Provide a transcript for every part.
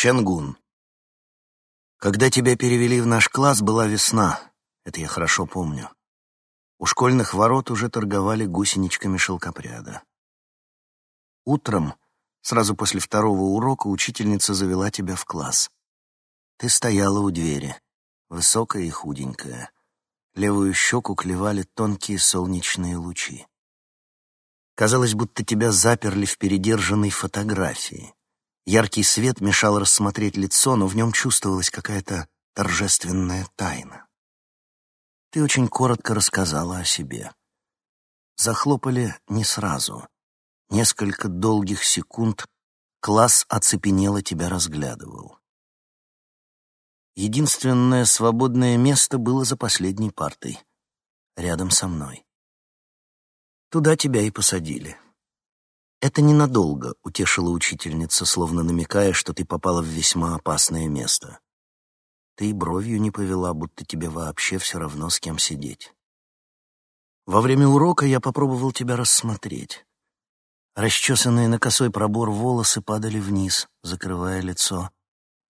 Чангун. Когда тебя перевели в наш класс, была весна. Это я хорошо помню. У школьных ворот уже торговали гусеничками шелкопряда. Утром, сразу после второго урока, учительница завела тебя в класс. Ты стояла у двери, высокая и худенькая. Левую щеку клевали тонкие солнечные лучи. Казалось, будто тебя заперли в передержанной фотографии. Яркий свет мешал рассмотреть лицо, но в нем чувствовалась какая-то торжественная тайна. Ты очень коротко рассказала о себе. Захлопали не сразу. Несколько долгих секунд класс оцепенело тебя разглядывал. Единственное свободное место было за последней партой, рядом со мной. Туда тебя и посадили. Это ненадолго, утешила учительница, словно намекая, что ты попала в весьма опасное место. Ты и бровью не повела, будто тебе вообще все равно с кем сидеть. Во время урока я попробовал тебя рассмотреть. Расчесанные на косой пробор волосы падали вниз, закрывая лицо,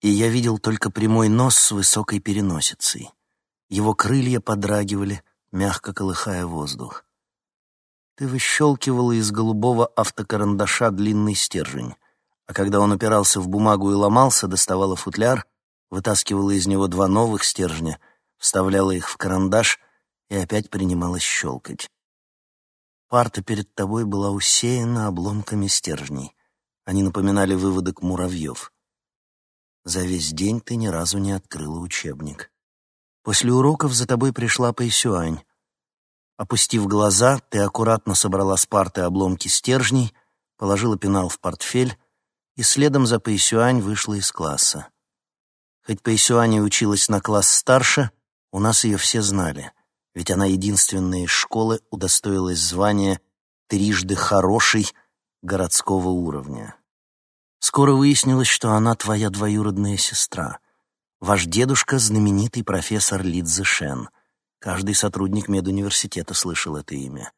и я видел только прямой нос с высокой переносицей. Его крылья подрагивали, мягко колыхая воздух. Ты выщелкивала из голубого автокарандаша длинный стержень, а когда он упирался в бумагу и ломался, доставала футляр — вытаскивала из него два новых стержня, вставляла их в карандаш и опять принималась щелкать. Парта перед тобой была усеяна обломками стержней. Они напоминали выводок муравьев. За весь день ты ни разу не открыла учебник. После уроков за тобой пришла Пэйсюань. Опустив глаза, ты аккуратно собрала с парты обломки стержней, положила пенал в портфель и следом за Пэйсюань вышла из класса. Хоть Пэйсюани училась на класс старше, у нас ее все знали, ведь она единственная из школы удостоилась звания «трижды хороший» городского уровня. Скоро выяснилось, что она твоя двоюродная сестра. Ваш дедушка — знаменитый профессор Лидзе Шен. Каждый сотрудник медуниверситета слышал это имя.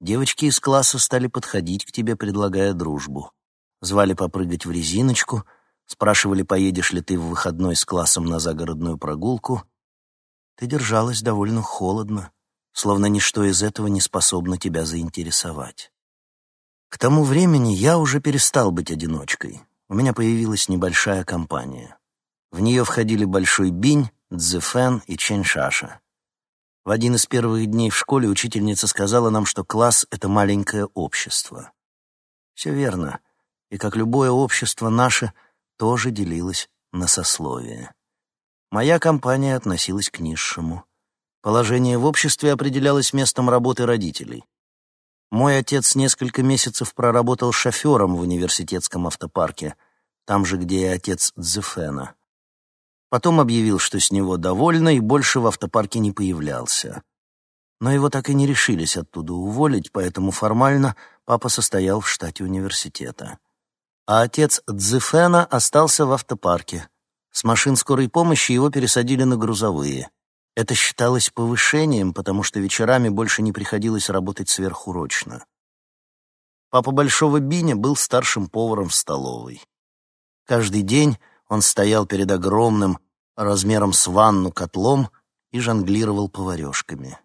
Девочки из класса стали подходить к тебе, предлагая дружбу. Звали попрыгать в резиночку — Спрашивали, поедешь ли ты в выходной с классом на загородную прогулку. Ты держалась довольно холодно, словно ничто из этого не способно тебя заинтересовать. К тому времени я уже перестал быть одиночкой. У меня появилась небольшая компания. В нее входили Большой Бинь, Цзэфэн и Чэнь Шаша. В один из первых дней в школе учительница сказала нам, что класс — это маленькое общество. Все верно. И как любое общество наше — тоже делилась на сословия. Моя компания относилась к низшему. Положение в обществе определялось местом работы родителей. Мой отец несколько месяцев проработал шофером в университетском автопарке, там же, где и отец Дзефена. Потом объявил, что с него довольны, и больше в автопарке не появлялся. Но его так и не решились оттуда уволить, поэтому формально папа состоял в штате университета а отец Дзефена остался в автопарке. С машин скорой помощи его пересадили на грузовые. Это считалось повышением, потому что вечерами больше не приходилось работать сверхурочно. Папа Большого Биня был старшим поваром в столовой. Каждый день он стоял перед огромным, размером с ванну котлом и жонглировал поварешками.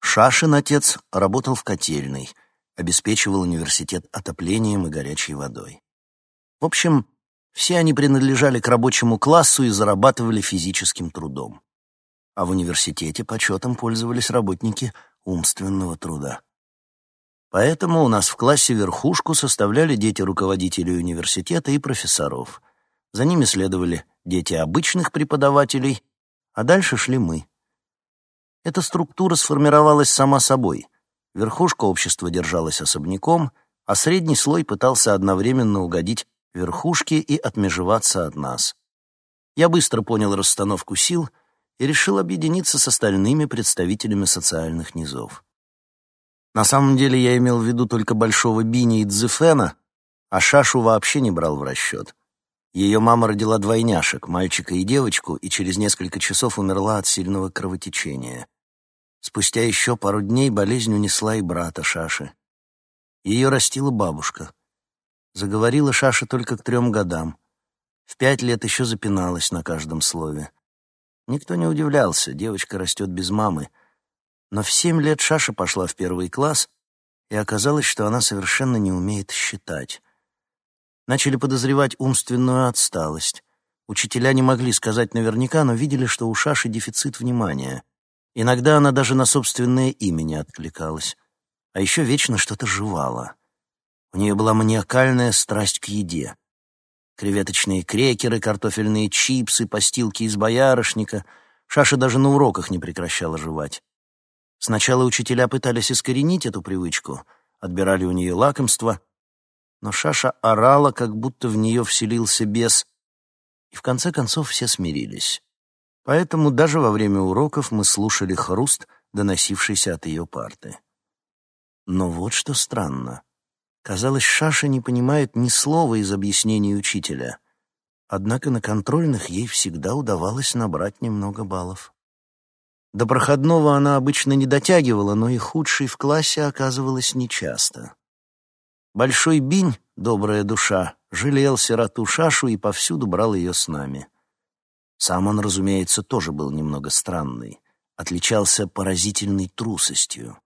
Шашин отец работал в котельной — обеспечивал университет отоплением и горячей водой. В общем, все они принадлежали к рабочему классу и зарабатывали физическим трудом. А в университете почетом пользовались работники умственного труда. Поэтому у нас в классе верхушку составляли дети руководителей университета и профессоров. За ними следовали дети обычных преподавателей, а дальше шли мы. Эта структура сформировалась сама собой — Верхушка общества держалась особняком, а средний слой пытался одновременно угодить верхушке и отмежеваться от нас. Я быстро понял расстановку сил и решил объединиться с остальными представителями социальных низов. На самом деле я имел в виду только Большого Бини и Дзефена, а Шашу вообще не брал в расчет. Ее мама родила двойняшек, мальчика и девочку, и через несколько часов умерла от сильного кровотечения. Спустя еще пару дней болезнь унесла и брата Шаши. Ее растила бабушка. Заговорила Шаша только к трем годам. В пять лет еще запиналась на каждом слове. Никто не удивлялся, девочка растет без мамы. Но в семь лет Шаша пошла в первый класс, и оказалось, что она совершенно не умеет считать. Начали подозревать умственную отсталость. Учителя не могли сказать наверняка, но видели, что у Шаши дефицит внимания. Иногда она даже на собственное имя не откликалась. А еще вечно что-то жевала. У нее была маниакальная страсть к еде. Креветочные крекеры, картофельные чипсы, постилки из боярышника. Шаша даже на уроках не прекращала жевать. Сначала учителя пытались искоренить эту привычку, отбирали у нее лакомство, но Шаша орала, как будто в нее вселился бес, и в конце концов все смирились. Поэтому даже во время уроков мы слушали хруст, доносившийся от ее парты. Но вот что странно. Казалось, Шаша не понимает ни слова из объяснений учителя. Однако на контрольных ей всегда удавалось набрать немного баллов. До проходного она обычно не дотягивала, но и худшей в классе оказывалась нечасто. Большой Бинь, добрая душа, жалел сироту Шашу и повсюду брал ее с нами. Сам он, разумеется, тоже был немного странный, отличался поразительной трусостью.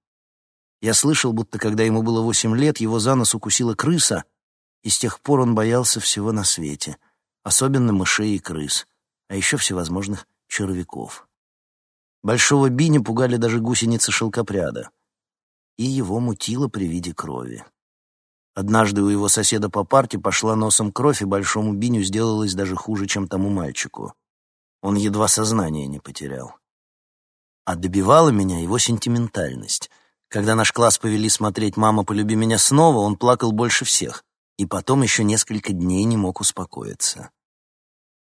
Я слышал, будто когда ему было восемь лет, его за нос укусила крыса, и с тех пор он боялся всего на свете, особенно мышей и крыс, а еще всевозможных червяков. Большого Биня пугали даже гусеницы шелкопряда, и его мутило при виде крови. Однажды у его соседа по парте пошла носом кровь, и большому Биню сделалось даже хуже, чем тому мальчику. Он едва сознание не потерял. А добивала меня его сентиментальность. Когда наш класс повели смотреть «Мама, полюби меня снова», он плакал больше всех, и потом еще несколько дней не мог успокоиться.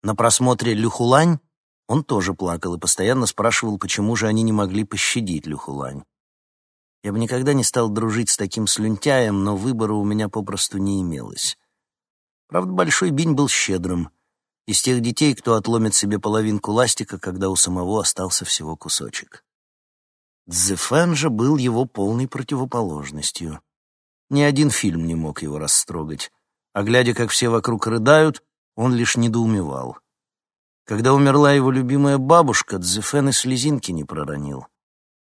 На просмотре «Люхулань» он тоже плакал и постоянно спрашивал, почему же они не могли пощадить Люхулань. Я бы никогда не стал дружить с таким слюнтяем, но выбора у меня попросту не имелось. Правда, Большой Бинь был щедрым. Из тех детей, кто отломит себе половинку ластика, когда у самого остался всего кусочек. Цзэфэн же был его полной противоположностью. Ни один фильм не мог его растрогать. А глядя, как все вокруг рыдают, он лишь недоумевал. Когда умерла его любимая бабушка, Цзэфэн и слезинки не проронил.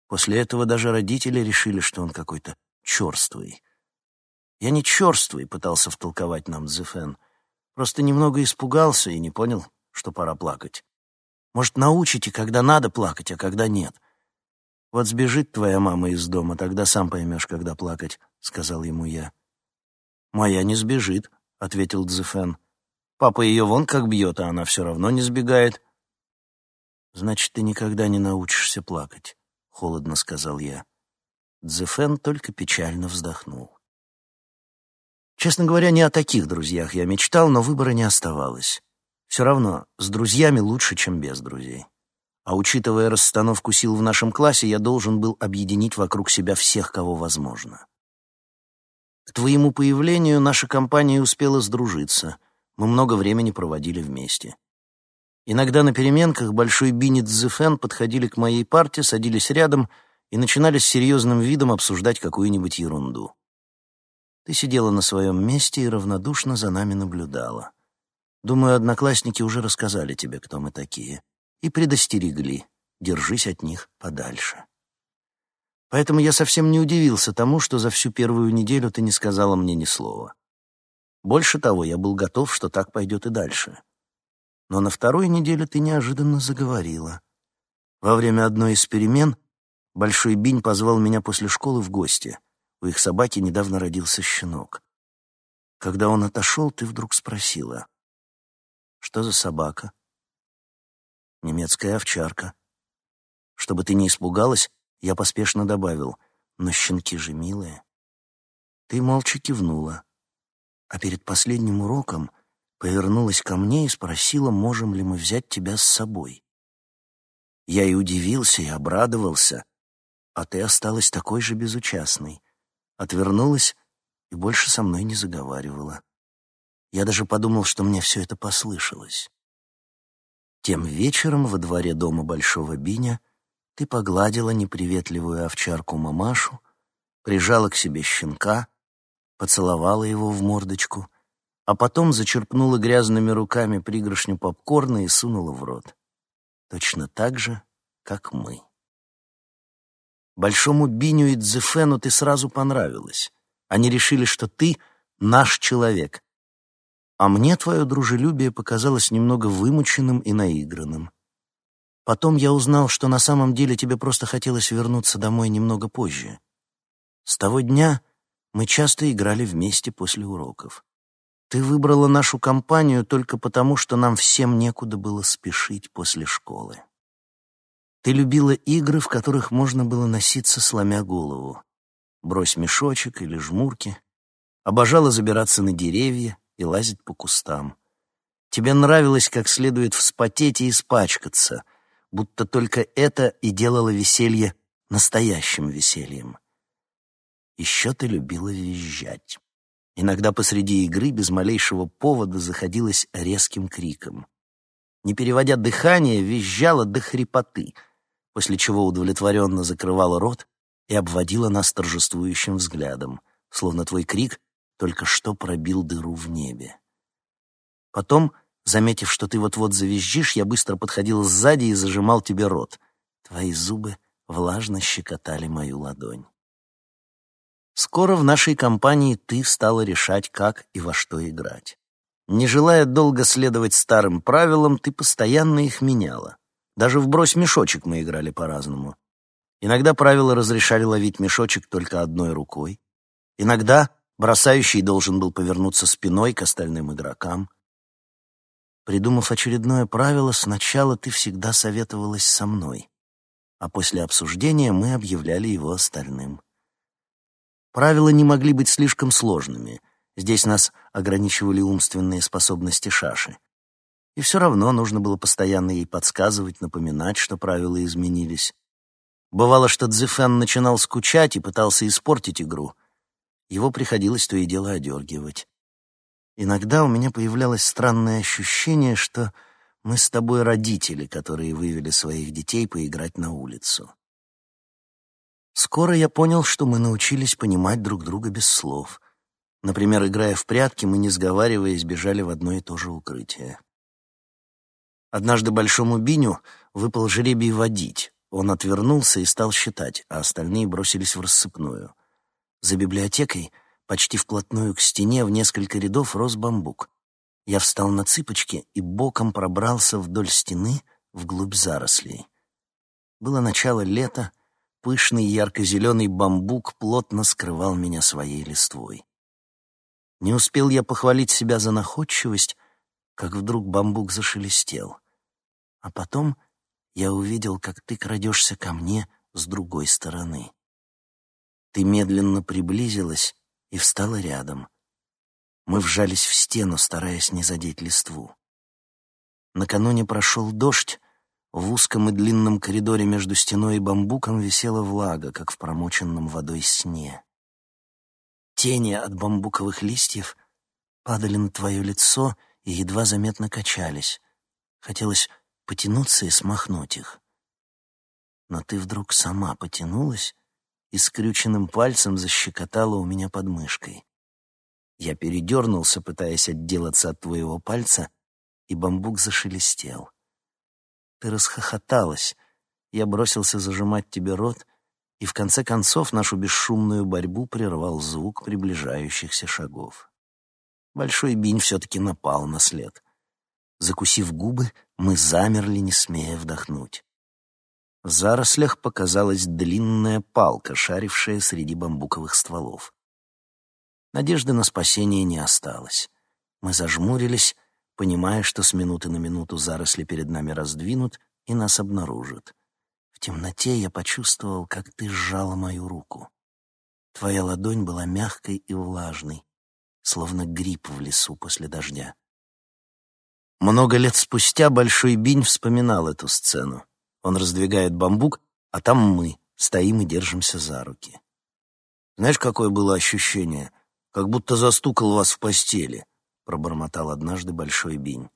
После этого даже родители решили, что он какой-то черствый. Я не черствый, пытался втолковать нам Дзефен. Просто немного испугался и не понял, что пора плакать. Может, научите, когда надо плакать, а когда нет. Вот сбежит твоя мама из дома, тогда сам поймешь, когда плакать, — сказал ему я. Моя не сбежит, — ответил Дзефен. Папа ее вон как бьет, а она все равно не сбегает. Значит, ты никогда не научишься плакать холодно сказал я. Дзефен только печально вздохнул. Честно говоря, не о таких друзьях я мечтал, но выбора не оставалось. Все равно, с друзьями лучше, чем без друзей. А учитывая расстановку сил в нашем классе, я должен был объединить вокруг себя всех, кого возможно. К твоему появлению наша компания успела сдружиться. Мы много времени проводили вместе. Иногда на переменках Большой Бинни Дзефен подходили к моей парте, садились рядом и начинали с серьезным видом обсуждать какую-нибудь ерунду. Ты сидела на своем месте и равнодушно за нами наблюдала. Думаю, одноклассники уже рассказали тебе, кто мы такие, и предостерегли. Держись от них подальше. Поэтому я совсем не удивился тому, что за всю первую неделю ты не сказала мне ни слова. Больше того, я был готов, что так пойдет и дальше. Но на второй неделе ты неожиданно заговорила. Во время одной из перемен Большой Бинь позвал меня после школы в гости. У их собаки недавно родился щенок. Когда он отошел, ты вдруг спросила. «Что за собака?» «Немецкая овчарка». Чтобы ты не испугалась, я поспешно добавил. «Но щенки же милые». Ты молча кивнула. А перед последним уроком повернулась ко мне и спросила, можем ли мы взять тебя с собой. Я и удивился, и обрадовался, а ты осталась такой же безучастной. Отвернулась и больше со мной не заговаривала. Я даже подумал, что мне все это послышалось. Тем вечером во дворе дома Большого Биня ты погладила неприветливую овчарку мамашу, прижала к себе щенка, поцеловала его в мордочку а потом зачерпнула грязными руками пригоршню попкорна и сунула в рот. Точно так же, как мы. Большому Биню и Дзефену ты сразу понравилась. Они решили, что ты наш человек. А мне твое дружелюбие показалось немного вымученным и наигранным. Потом я узнал, что на самом деле тебе просто хотелось вернуться домой немного позже. С того дня мы часто играли вместе после уроков. Ты выбрала нашу компанию только потому, что нам всем некуда было спешить после школы. Ты любила игры, в которых можно было носиться, сломя голову. Брось мешочек или жмурки. Обожала забираться на деревья и лазить по кустам. Тебе нравилось как следует вспотеть и испачкаться, будто только это и делало веселье настоящим весельем. Еще ты любила визжать. Иногда посреди игры без малейшего повода заходилась резким криком. Не переводя дыхание, визжала до хрипоты — после чего удовлетворенно закрывала рот и обводила нас торжествующим взглядом, словно твой крик только что пробил дыру в небе. Потом, заметив, что ты вот-вот завизжишь, я быстро подходил сзади и зажимал тебе рот. Твои зубы влажно щекотали мою ладонь. Скоро в нашей компании ты стала решать, как и во что играть. Не желая долго следовать старым правилам, ты постоянно их меняла. Даже в брось мешочек мы играли по-разному. Иногда правила разрешали ловить мешочек только одной рукой. Иногда бросающий должен был повернуться спиной к остальным игрокам. Придумав очередное правило, сначала ты всегда советовалась со мной, а после обсуждения мы объявляли его остальным. Правила не могли быть слишком сложными. Здесь нас ограничивали умственные способности Шаши. И все равно нужно было постоянно ей подсказывать, напоминать, что правила изменились. Бывало, что Цзефен начинал скучать и пытался испортить игру. Его приходилось то и дело одергивать. Иногда у меня появлялось странное ощущение, что мы с тобой родители, которые вывели своих детей поиграть на улицу. Скоро я понял, что мы научились понимать друг друга без слов. Например, играя в прятки, мы, не сговариваясь, бежали в одно и то же укрытие. Однажды Большому Биню выпал жребий водить. Он отвернулся и стал считать, а остальные бросились в рассыпную. За библиотекой, почти вплотную к стене, в несколько рядов рос бамбук. Я встал на цыпочки и боком пробрался вдоль стены вглубь зарослей. Было начало лета, пышный ярко-зеленый бамбук плотно скрывал меня своей листвой. Не успел я похвалить себя за находчивость, как вдруг бамбук зашелестел. А потом я увидел, как ты крадешься ко мне с другой стороны. Ты медленно приблизилась и встала рядом. Мы вжались в стену, стараясь не задеть листву. Накануне прошел дождь, в узком и длинном коридоре между стеной и бамбуком висела влага, как в промоченном водой сне. Тени от бамбуковых листьев падали на твое лицо и едва заметно качались. Хотелось потянуться и смахнуть их. Но ты вдруг сама потянулась и скрюченным пальцем защекотала у меня под мышкой. Я передернулся, пытаясь отделаться от твоего пальца, и бамбук зашелестел. Ты расхохоталась, я бросился зажимать тебе рот, и в конце концов нашу бесшумную борьбу прервал звук приближающихся шагов. Большой бинь все-таки напал на след. Закусив губы, мы замерли, не смея вдохнуть. В зарослях показалась длинная палка, шарившая среди бамбуковых стволов. Надежды на спасение не осталось. Мы зажмурились, понимая, что с минуты на минуту заросли перед нами раздвинут и нас обнаружат. В темноте я почувствовал, как ты сжала мою руку. Твоя ладонь была мягкой и влажной, словно гриб в лесу после дождя. Много лет спустя Большой Бинь вспоминал эту сцену. Он раздвигает бамбук, а там мы стоим и держимся за руки. Знаешь, какое было ощущение? Как будто застукал вас в постели, пробормотал однажды Большой Бинь.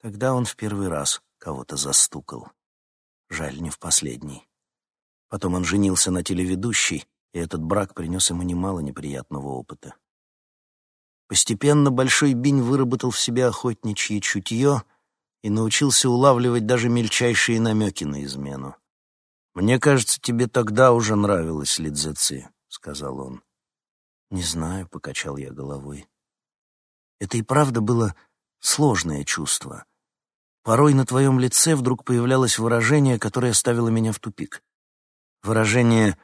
Тогда он в первый раз кого-то застукал. Жаль, не в последний. Потом он женился на телеведущей, и этот брак принес ему немало неприятного опыта. Постепенно Большой Бинь выработал в себе охотничье чутье и научился улавливать даже мельчайшие намеки на измену. «Мне кажется, тебе тогда уже нравилась Лидзеци», — сказал он. «Не знаю», — покачал я головой. Это и правда было сложное чувство. Порой на твоем лице вдруг появлялось выражение, которое ставило меня в тупик. Выражение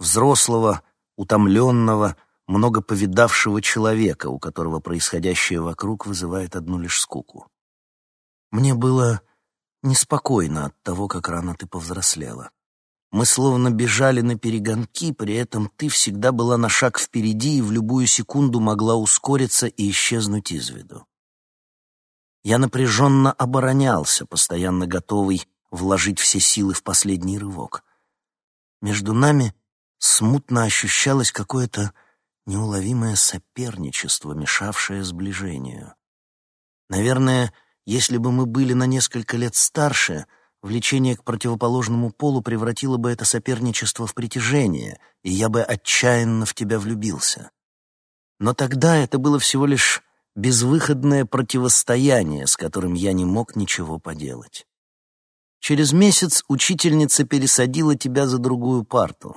взрослого, утомленного, много повидавшего человека, у которого происходящее вокруг вызывает одну лишь скуку. Мне было неспокойно от того, как рано ты повзрослела. Мы словно бежали на перегонки, при этом ты всегда была на шаг впереди и в любую секунду могла ускориться и исчезнуть из виду. Я напряженно оборонялся, постоянно готовый вложить все силы в последний рывок. Между нами смутно ощущалось какое-то неуловимое соперничество, мешавшее сближению. Наверное, если бы мы были на несколько лет старше — Влечение к противоположному полу превратило бы это соперничество в притяжение, и я бы отчаянно в тебя влюбился. Но тогда это было всего лишь безвыходное противостояние, с которым я не мог ничего поделать. Через месяц учительница пересадила тебя за другую парту.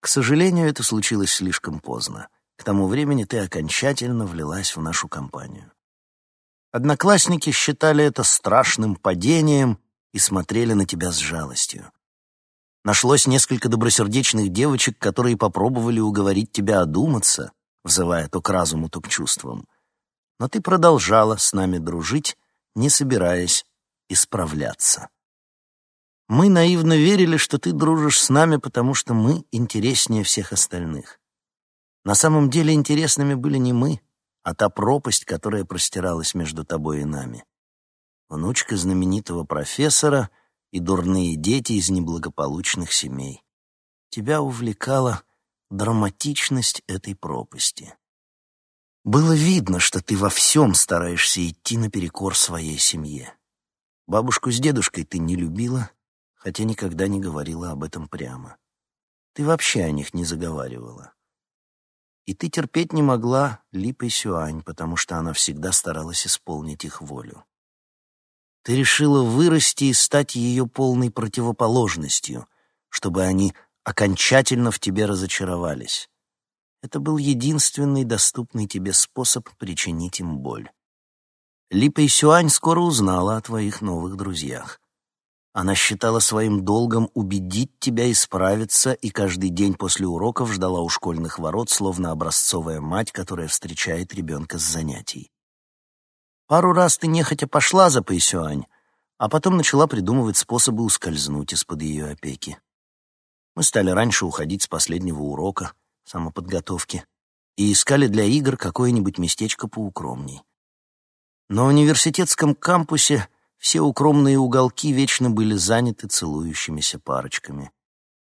К сожалению, это случилось слишком поздно. К тому времени ты окончательно влилась в нашу компанию. Одноклассники считали это страшным падением и смотрели на тебя с жалостью. Нашлось несколько добросердечных девочек, которые попробовали уговорить тебя одуматься, взывая то к разуму, то к чувствам. Но ты продолжала с нами дружить, не собираясь исправляться. Мы наивно верили, что ты дружишь с нами, потому что мы интереснее всех остальных. На самом деле интересными были не мы, а та пропасть, которая простиралась между тобой и нами внучка знаменитого профессора и дурные дети из неблагополучных семей. Тебя увлекала драматичность этой пропасти. Было видно, что ты во всем стараешься идти наперекор своей семье. Бабушку с дедушкой ты не любила, хотя никогда не говорила об этом прямо. Ты вообще о них не заговаривала. И ты терпеть не могла Липой Сюань, потому что она всегда старалась исполнить их волю. Ты решила вырасти и стать ее полной противоположностью, чтобы они окончательно в тебе разочаровались. Это был единственный доступный тебе способ причинить им боль. Липа и Сюань скоро узнала о твоих новых друзьях. Она считала своим долгом убедить тебя исправиться и каждый день после уроков ждала у школьных ворот, словно образцовая мать, которая встречает ребенка с занятий. Пару раз ты нехотя пошла за Пэйсюань, а потом начала придумывать способы ускользнуть из-под ее опеки. Мы стали раньше уходить с последнего урока, самоподготовки, и искали для игр какое-нибудь местечко поукромней. На университетском кампусе все укромные уголки вечно были заняты целующимися парочками.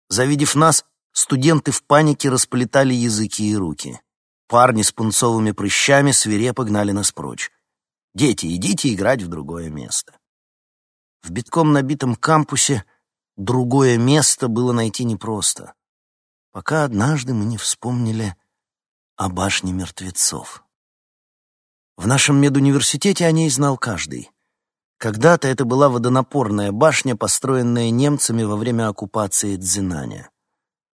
Завидев нас, студенты в панике расплетали языки и руки. Парни с пунцовыми прыщами свирепо гнали нас прочь. Дети, идите играть в другое место. В битком набитом кампусе другое место было найти непросто, пока однажды мы не вспомнили о башне мертвецов. В нашем медуниверситете о ней знал каждый. Когда-то это была водонапорная башня, построенная немцами во время оккупации Дзинаня.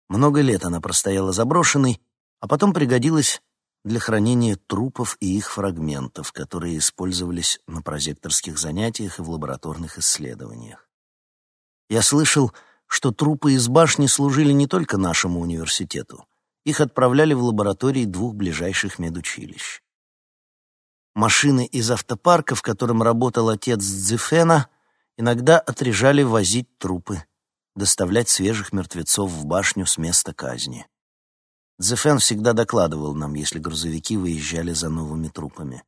Много лет она простояла заброшенной, а потом пригодилась для хранения трупов и их фрагментов, которые использовались на прозекторских занятиях и в лабораторных исследованиях. Я слышал, что трупы из башни служили не только нашему университету. Их отправляли в лаборатории двух ближайших медучилищ. Машины из автопарка, в котором работал отец Дзефена, иногда отрежали возить трупы, доставлять свежих мертвецов в башню с места казни. Дзефен всегда докладывал нам, если грузовики выезжали за новыми трупами.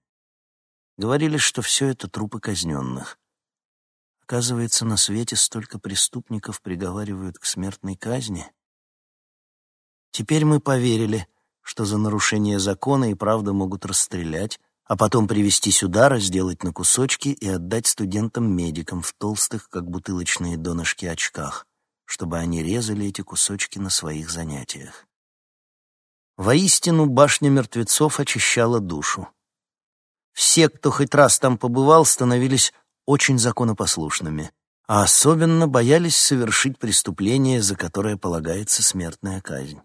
Говорили, что все это трупы казненных. Оказывается, на свете столько преступников приговаривают к смертной казни. Теперь мы поверили, что за нарушение закона и правда могут расстрелять, а потом привести сюда, разделать на кусочки и отдать студентам-медикам в толстых, как бутылочные донышки, очках, чтобы они резали эти кусочки на своих занятиях. Воистину, башня мертвецов очищала душу. Все, кто хоть раз там побывал, становились очень законопослушными, а особенно боялись совершить преступление, за которое полагается смертная казнь.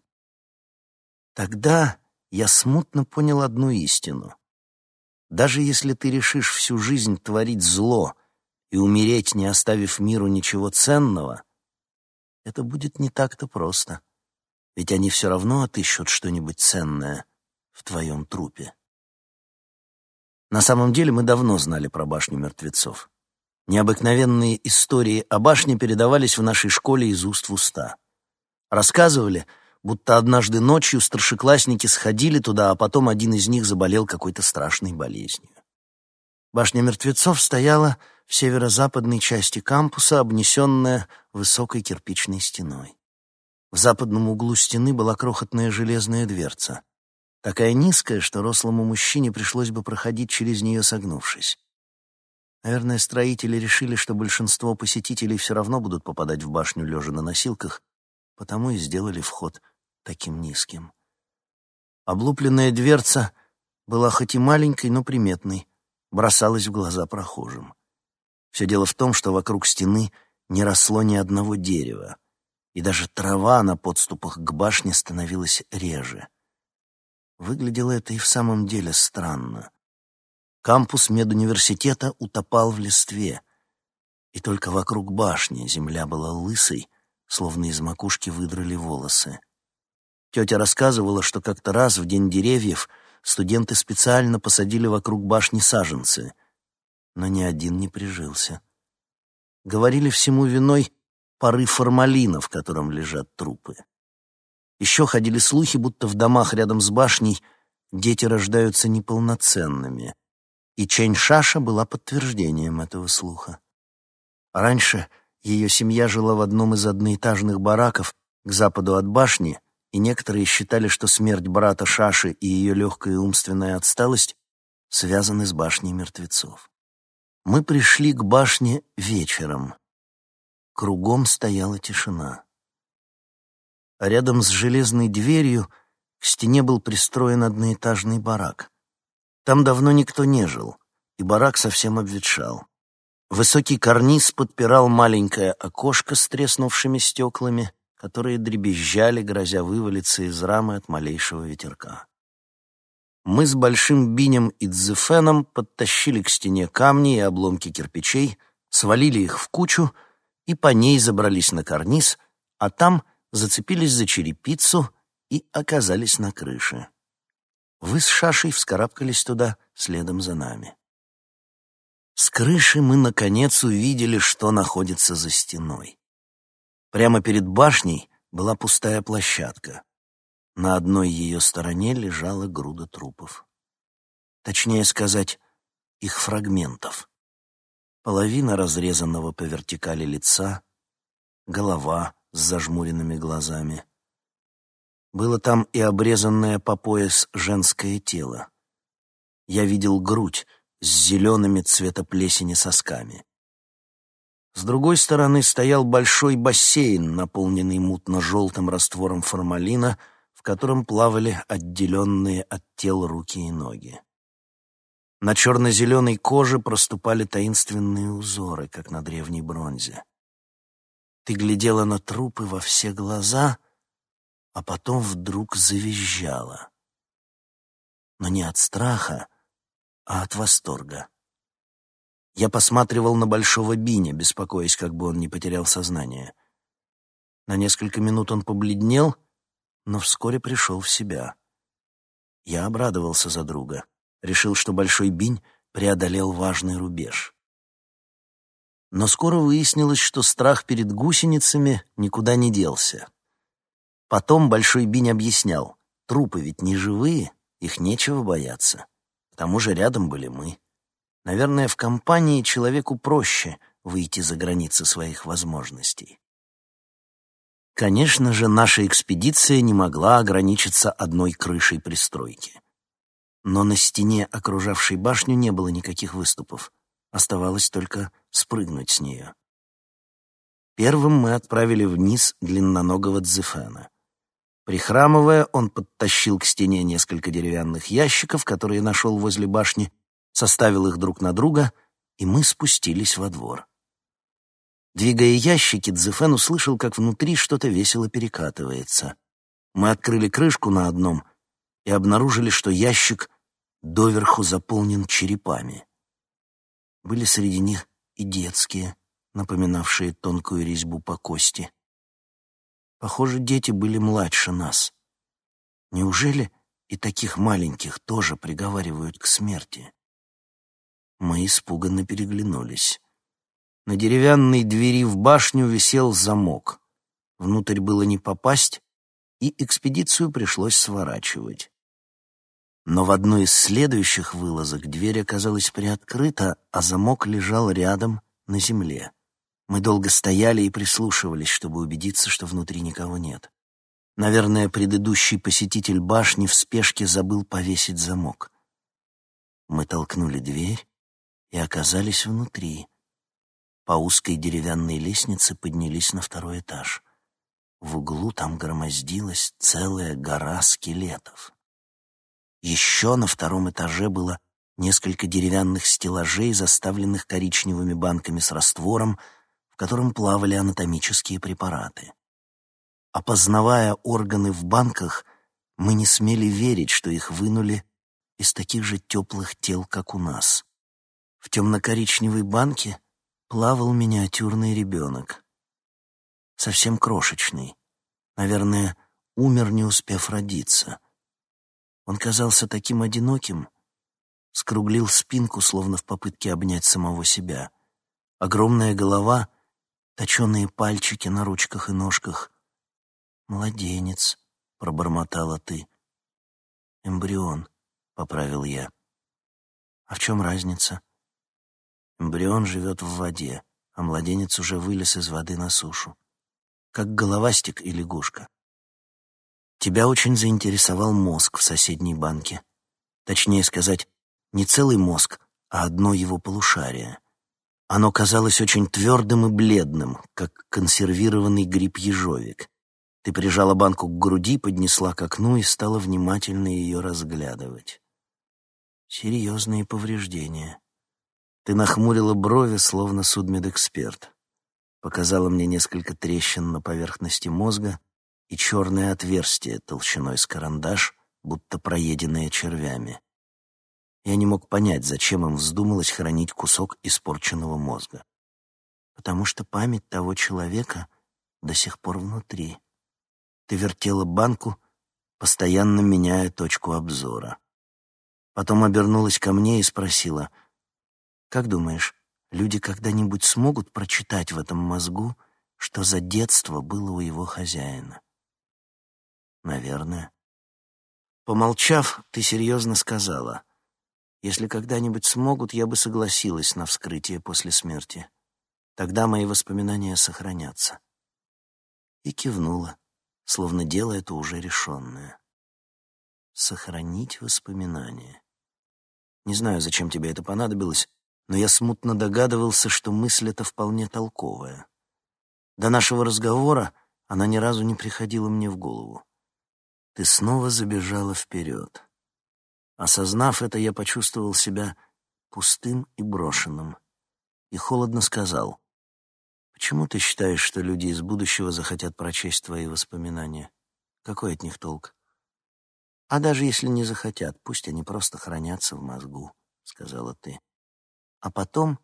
Тогда я смутно понял одну истину. Даже если ты решишь всю жизнь творить зло и умереть, не оставив миру ничего ценного, это будет не так-то просто ведь они все равно отыщут что-нибудь ценное в твоем трупе. На самом деле мы давно знали про башню мертвецов. Необыкновенные истории о башне передавались в нашей школе из уст в уста. Рассказывали, будто однажды ночью старшеклассники сходили туда, а потом один из них заболел какой-то страшной болезнью. Башня мертвецов стояла в северо-западной части кампуса, обнесенная высокой кирпичной стеной. В западном углу стены была крохотная железная дверца, такая низкая, что рослому мужчине пришлось бы проходить через нее согнувшись. Наверное, строители решили, что большинство посетителей все равно будут попадать в башню лежа на носилках, потому и сделали вход таким низким. Облупленная дверца была хоть и маленькой, но приметной, бросалась в глаза прохожим. Все дело в том, что вокруг стены не росло ни одного дерева и даже трава на подступах к башне становилась реже. Выглядело это и в самом деле странно. Кампус медуниверситета утопал в листве, и только вокруг башни земля была лысой, словно из макушки выдрали волосы. Тетя рассказывала, что как-то раз в день деревьев студенты специально посадили вокруг башни саженцы, но ни один не прижился. Говорили всему виной пары формалина, в котором лежат трупы. Еще ходили слухи, будто в домах рядом с башней дети рождаются неполноценными, и Чэнь-Шаша была подтверждением этого слуха. Раньше ее семья жила в одном из одноэтажных бараков к западу от башни, и некоторые считали, что смерть брата Шаши и ее легкая умственная отсталость связаны с башней мертвецов. Мы пришли к башне вечером, Кругом стояла тишина. А рядом с железной дверью к стене был пристроен одноэтажный барак. Там давно никто не жил, и барак совсем обветшал. Высокий карниз подпирал маленькое окошко с треснувшими стеклами, которые дребезжали, грозя вывалиться из рамы от малейшего ветерка. Мы с Большим Бинем и Дзефеном подтащили к стене камни и обломки кирпичей, свалили их в кучу — и по ней забрались на карниз, а там зацепились за черепицу и оказались на крыше. Вы с Шашей вскарабкались туда следом за нами. С крыши мы, наконец, увидели, что находится за стеной. Прямо перед башней была пустая площадка. На одной ее стороне лежала груда трупов. Точнее сказать, их фрагментов половина разрезанного по вертикали лица, голова с зажмуренными глазами. Было там и обрезанное по пояс женское тело. Я видел грудь с зелеными цвета плесени сосками. С другой стороны стоял большой бассейн, наполненный мутно-желтым раствором формалина, в котором плавали отделенные от тел руки и ноги. На черно-зеленой коже проступали таинственные узоры, как на древней бронзе. Ты глядела на трупы во все глаза, а потом вдруг завизжала. Но не от страха, а от восторга. Я посматривал на Большого Биня, беспокоясь, как бы он не потерял сознание. На несколько минут он побледнел, но вскоре пришел в себя. Я обрадовался за друга решил, что Большой Бинь преодолел важный рубеж. Но скоро выяснилось, что страх перед гусеницами никуда не делся. Потом Большой Бинь объяснял, трупы ведь не живые, их нечего бояться. К тому же рядом были мы. Наверное, в компании человеку проще выйти за границы своих возможностей. Конечно же, наша экспедиция не могла ограничиться одной крышей пристройки. Но на стене, окружавшей башню, не было никаких выступов. Оставалось только спрыгнуть с нее. Первым мы отправили вниз длинноногого Дзефена. Прихрамывая, он подтащил к стене несколько деревянных ящиков, которые нашел возле башни, составил их друг на друга, и мы спустились во двор. Двигая ящики, Дзефен услышал, как внутри что-то весело перекатывается. Мы открыли крышку на одном и обнаружили, что ящик доверху заполнен черепами. Были среди них и детские, напоминавшие тонкую резьбу по кости. Похоже, дети были младше нас. Неужели и таких маленьких тоже приговаривают к смерти? Мы испуганно переглянулись. На деревянной двери в башню висел замок. Внутрь было не попасть, и экспедицию пришлось сворачивать. Но в одной из следующих вылазок дверь оказалась приоткрыта, а замок лежал рядом на земле. Мы долго стояли и прислушивались, чтобы убедиться, что внутри никого нет. Наверное, предыдущий посетитель башни в спешке забыл повесить замок. Мы толкнули дверь и оказались внутри. По узкой деревянной лестнице поднялись на второй этаж. В углу там громоздилась целая гора скелетов. Еще на втором этаже было несколько деревянных стеллажей, заставленных коричневыми банками с раствором, в котором плавали анатомические препараты. Опознавая органы в банках, мы не смели верить, что их вынули из таких же теплых тел, как у нас. В темно-коричневой банке плавал миниатюрный ребенок. Совсем крошечный. Наверное, умер, не успев родиться. Он казался таким одиноким, скруглил спинку, словно в попытке обнять самого себя. Огромная голова, точеные пальчики на ручках и ножках. «Младенец», — пробормотала ты. «Эмбрион», — поправил я. «А в чем разница?» Эмбрион живет в воде, а младенец уже вылез из воды на сушу. Как головастик и лягушка. Тебя очень заинтересовал мозг в соседней банке. Точнее сказать, не целый мозг, а одно его полушарие. Оно казалось очень твердым и бледным, как консервированный гриб-ежовик. Ты прижала банку к груди, поднесла к окну и стала внимательно ее разглядывать. Серьезные повреждения. Ты нахмурила брови, словно судмедэксперт. Показала мне несколько трещин на поверхности мозга и черное отверстие толщиной с карандаш, будто проеденное червями. Я не мог понять, зачем им вздумалось хранить кусок испорченного мозга. Потому что память того человека до сих пор внутри. Ты вертела банку, постоянно меняя точку обзора. Потом обернулась ко мне и спросила — как думаешь, люди когда-нибудь смогут прочитать в этом мозгу, что за детство было у его хозяина? Наверное. Помолчав, ты серьезно сказала, если когда-нибудь смогут, я бы согласилась на вскрытие после смерти. Тогда мои воспоминания сохранятся. И кивнула, словно дело это уже решенное. Сохранить воспоминания. Не знаю, зачем тебе это понадобилось, но я смутно догадывался, что мысль эта вполне толковая. До нашего разговора она ни разу не приходила мне в голову. Ты снова забежала вперед. Осознав это, я почувствовал себя пустым и брошенным. И холодно сказал, «Почему ты считаешь, что люди из будущего захотят прочесть твои воспоминания? Какой от них толк?» «А даже если не захотят, пусть они просто хранятся в мозгу», — сказала ты. А потом,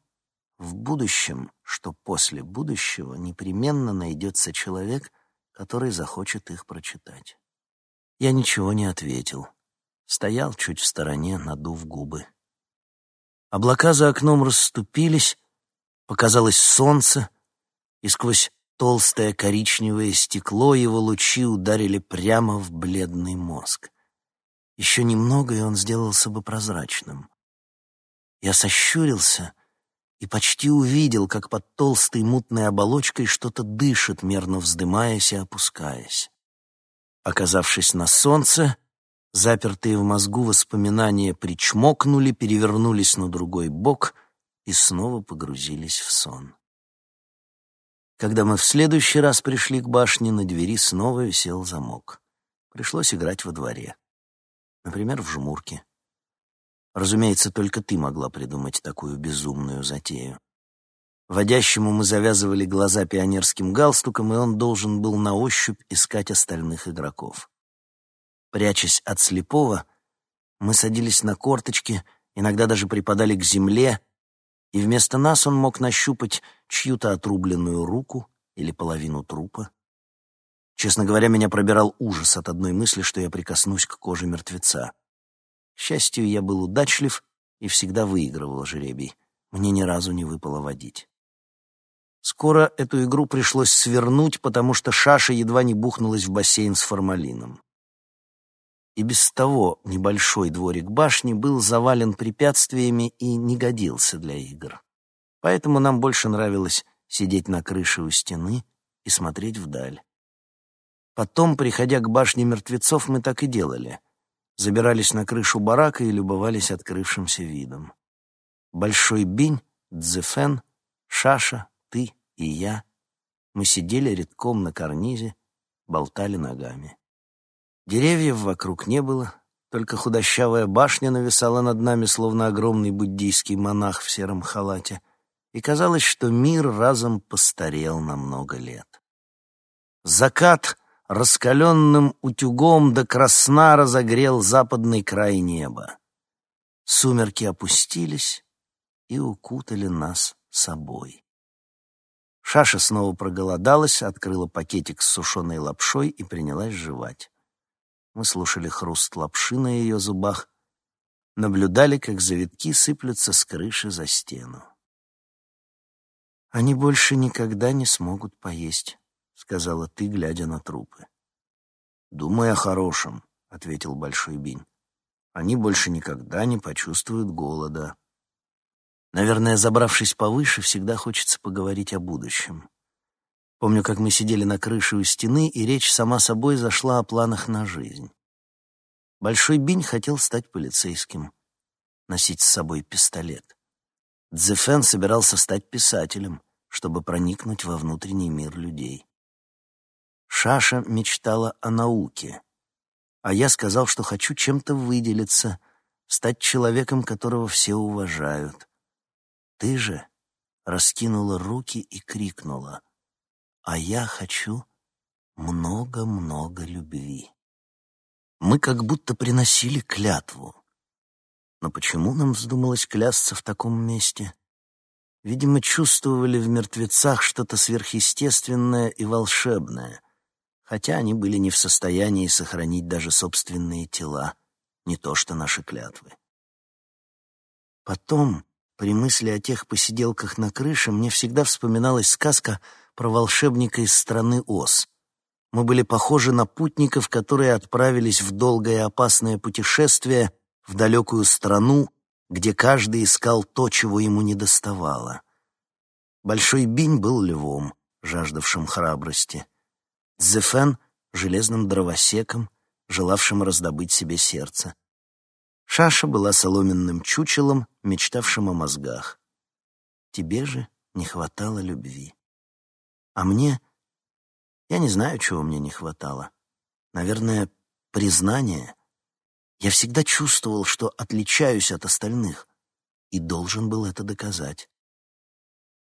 в будущем, что после будущего, непременно найдется человек, который захочет их прочитать. Я ничего не ответил. Стоял чуть в стороне, надув губы. Облака за окном расступились, показалось солнце, и сквозь толстое коричневое стекло его лучи ударили прямо в бледный мозг. Еще немного, и он сделался бы прозрачным. Я сощурился и почти увидел, как под толстой мутной оболочкой что-то дышит, мерно вздымаясь и опускаясь. Оказавшись на солнце, запертые в мозгу воспоминания причмокнули, перевернулись на другой бок и снова погрузились в сон. Когда мы в следующий раз пришли к башне, на двери снова висел замок. Пришлось играть во дворе. Например, в жмурке. Разумеется, только ты могла придумать такую безумную затею. Водящему мы завязывали глаза пионерским галстуком, и он должен был на ощупь искать остальных игроков. Прячась от слепого, мы садились на корточки, иногда даже припадали к земле, и вместо нас он мог нащупать чью-то отрубленную руку или половину трупа. Честно говоря, меня пробирал ужас от одной мысли, что я прикоснусь к коже мертвеца. К счастью, я был удачлив и всегда выигрывал жеребий. Мне ни разу не выпало водить. Скоро эту игру пришлось свернуть, потому что Шаша едва не бухнулась в бассейн с формалином. И без того небольшой дворик башни был завален препятствиями и не годился для игр. Поэтому нам больше нравилось сидеть на крыше у стены и смотреть вдаль. Потом, приходя к башне мертвецов, мы так и делали. Забирались на крышу барака и любовались открывшимся видом. Большой бинь, Дзефен, Шаша, и я. Мы сидели редком на карнизе, болтали ногами. Деревьев вокруг не было, только худощавая башня нависала над нами, словно огромный буддийский монах в сером халате, и казалось, что мир разом постарел на много лет. Закат раскаленным утюгом до красна разогрел западный край неба. Сумерки опустились и укутали нас собой. Шаша снова проголодалась, открыла пакетик с сушеной лапшой и принялась жевать. Мы слушали хруст лапши на ее зубах, наблюдали, как завитки сыплются с крыши за стену. Они больше никогда не смогут поесть. — сказала ты, глядя на трупы. «Думай о хорошем», — ответил Большой Бинь. «Они больше никогда не почувствуют голода». Наверное, забравшись повыше, всегда хочется поговорить о будущем. Помню, как мы сидели на крыше у стены, и речь сама собой зашла о планах на жизнь. Большой Бинь хотел стать полицейским, носить с собой пистолет. Цзефен собирался стать писателем, чтобы проникнуть во внутренний мир людей. Шаша мечтала о науке, а я сказал, что хочу чем-то выделиться, стать человеком, которого все уважают. Ты же раскинула руки и крикнула, а я хочу много-много любви. Мы как будто приносили клятву. Но почему нам вздумалось клясться в таком месте? Видимо, чувствовали в мертвецах что-то сверхъестественное и волшебное, хотя они были не в состоянии сохранить даже собственные тела, не то что наши клятвы. Потом, при мысли о тех посиделках на крыше, мне всегда вспоминалась сказка про волшебника из страны Оз. Мы были похожи на путников, которые отправились в долгое опасное путешествие в далекую страну, где каждый искал то, чего ему не доставало. Большой Бинь был львом, жаждавшим храбрости. Зефен — железным дровосеком, желавшим раздобыть себе сердце. Шаша была соломенным чучелом, мечтавшим о мозгах. Тебе же не хватало любви. А мне... Я не знаю, чего мне не хватало. Наверное, признание. Я всегда чувствовал, что отличаюсь от остальных, и должен был это доказать.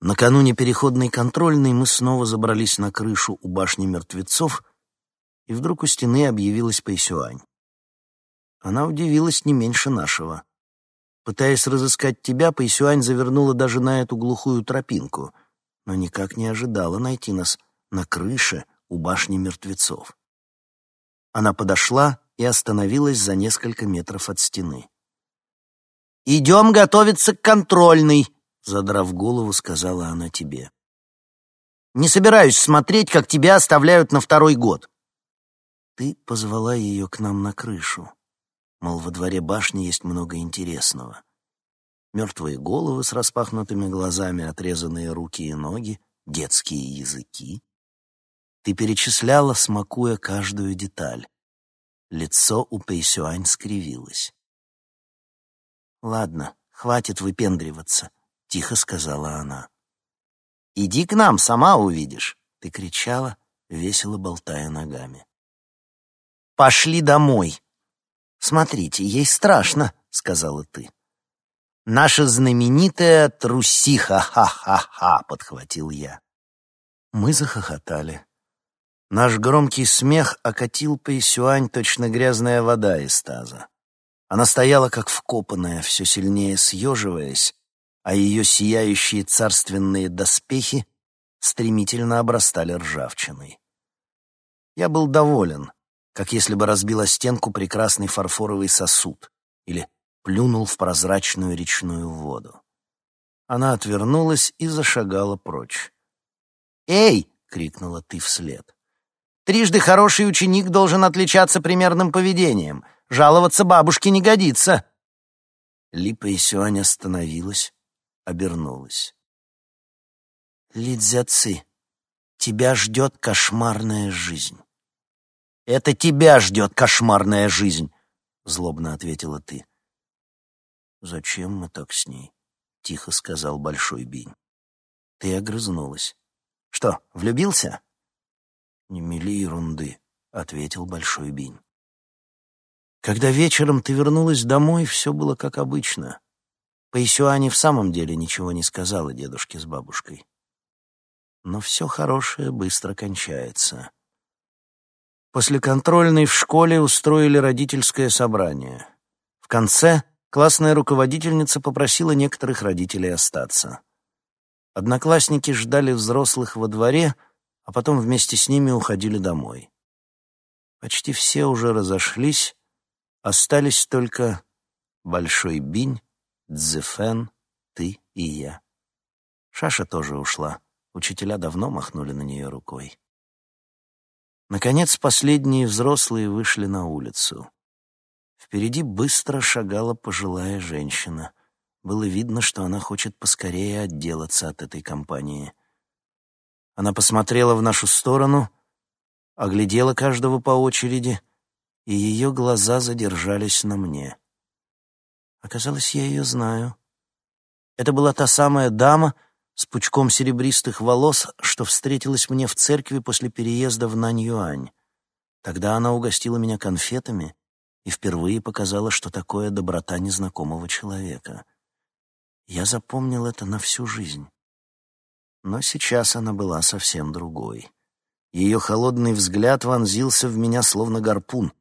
Накануне переходной контрольной мы снова забрались на крышу у башни мертвецов, и вдруг у стены объявилась Пэйсюань. Она удивилась не меньше нашего. Пытаясь разыскать тебя, Пэйсюань завернула даже на эту глухую тропинку, но никак не ожидала найти нас на крыше у башни мертвецов. Она подошла и остановилась за несколько метров от стены. «Идем готовиться к контрольной», задрав голову, сказала она тебе. «Не собираюсь смотреть, как тебя оставляют на второй год». Ты позвала ее к нам на крышу. Мол, во дворе башни есть много интересного. Мертвые головы с распахнутыми глазами, отрезанные руки и ноги, детские языки. Ты перечисляла, смакуя каждую деталь. Лицо у Пейсюань скривилось. «Ладно, хватит выпендриваться. — тихо сказала она. «Иди к нам, сама увидишь!» — ты кричала, весело болтая ногами. Пошли домой. Смотрите, ей страшно, сказала ты. Наша знаменитая трусиха, ха-ха-ха, подхватил я. Мы захохотали. Наш громкий смех окатил Пэйсюань точно грязная вода из таза. Она стояла как вкопанная, все сильнее съеживаясь, а ее сияющие царственные доспехи стремительно обрастали ржавчиной. Я был доволен, как если бы разбил о стенку прекрасный фарфоровый сосуд или плюнул в прозрачную речную воду. Она отвернулась и зашагала прочь. «Эй!» — крикнула ты вслед. «Трижды хороший ученик должен отличаться примерным поведением. Жаловаться бабушке не годится». Липа и Сюань остановилась, обернулась. «Лидзяци, тебя ждет кошмарная жизнь». «Это тебя ждет кошмарная жизнь», — злобно ответила ты. «Зачем мы так с ней?» — тихо сказал Большой Бинь. Ты огрызнулась. «Что, влюбился?» «Не мели ерунды», — ответил Большой Бинь. Когда вечером ты вернулась домой, все было как обычно. Паисюани в самом деле ничего не сказала дедушке с бабушкой. Но все хорошее быстро кончается. После контрольной в школе устроили родительское собрание. В конце классная руководительница попросила некоторых родителей остаться. Одноклассники ждали взрослых во дворе, а потом вместе с ними уходили домой. Почти все уже разошлись, остались только Большой Бинь, Цзефен, ты и я. Шаша тоже ушла. Учителя давно махнули на нее рукой. Наконец, последние взрослые вышли на улицу. Впереди быстро шагала пожилая женщина. Было видно, что она хочет поскорее отделаться от этой компании. Она посмотрела в нашу сторону, оглядела каждого по очереди, и ее глаза задержались на мне. Оказалось, я ее знаю. Это была та самая дама с пучком серебристых волос, что встретилась мне в церкви после переезда в Наньюань. Тогда она угостила меня конфетами и впервые показала, что такое доброта незнакомого человека. Я запомнил это на всю жизнь. Но сейчас она была совсем другой. Ее холодный взгляд вонзился в меня словно гарпун.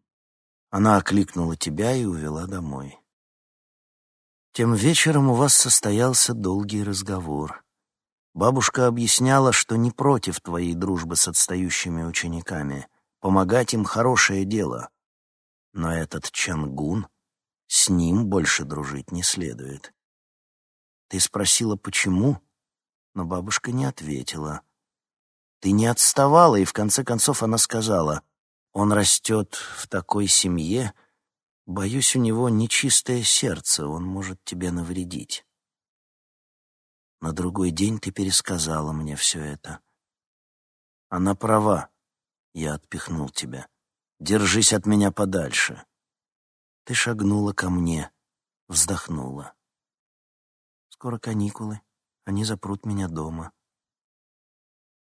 Она окликнула тебя и увела домой. Тем вечером у вас состоялся долгий разговор. Бабушка объясняла, что не против твоей дружбы с отстающими учениками. Помогать им — хорошее дело. Но этот Чангун, с ним больше дружить не следует. Ты спросила, почему, но бабушка не ответила. Ты не отставала, и в конце концов она сказала, «Он растет в такой семье, боюсь, у него нечистое сердце, он может тебе навредить». На другой день ты пересказала мне все это. Она права. Я отпихнул тебя. Держись от меня подальше. Ты шагнула ко мне, вздохнула. Скоро каникулы, они запрут меня дома.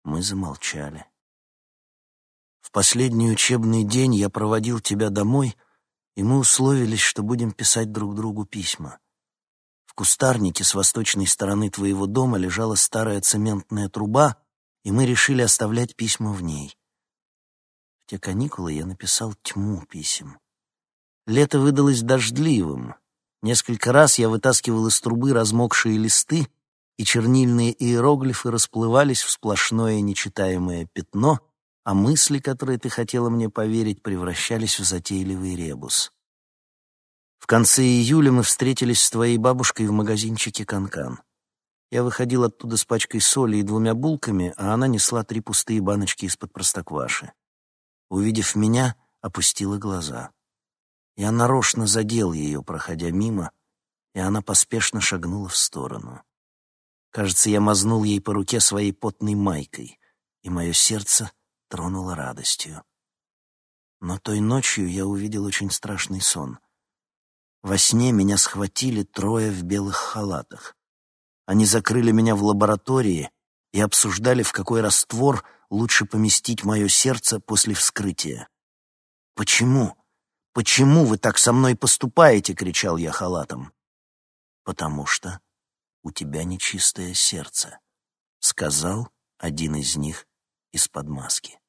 Мы замолчали. В последний учебный день я проводил тебя домой, и мы условились, что будем писать друг другу письма. Кустарнике с восточной стороны твоего дома лежала старая цементная труба, и мы решили оставлять письма в ней. В те каникулы я написал тьму писем. Лето выдалось дождливым, Несколько раз я вытаскивал из трубы размокшие листы, и чернильные иероглифы расплывались в сплошное нечитаемое пятно, а мысли, которые ты хотела мне поверить, превращались в затейливый ребус. В конце июля мы встретились с твоей бабушкой в магазинчике «Канкан». Я выходил оттуда с пачкой соли и двумя булками, а она несла три пустые баночки из-под простокваши. Увидев меня, опустила глаза. Я нарочно задел ее, проходя мимо, и она поспешно шагнула в сторону. Кажется, я мазнул ей по руке своей потной майкой, и мое сердце тронуло радостью. Но той ночью я увидел очень страшный сон. Во сне меня схватили трое в белых халатах. Они закрыли меня в лаборатории и обсуждали, в какой раствор лучше поместить мое сердце после вскрытия. «Почему? Почему вы так со мной поступаете?» — кричал я халатом. «Потому что у тебя нечистое сердце», — сказал один из них из-под маски.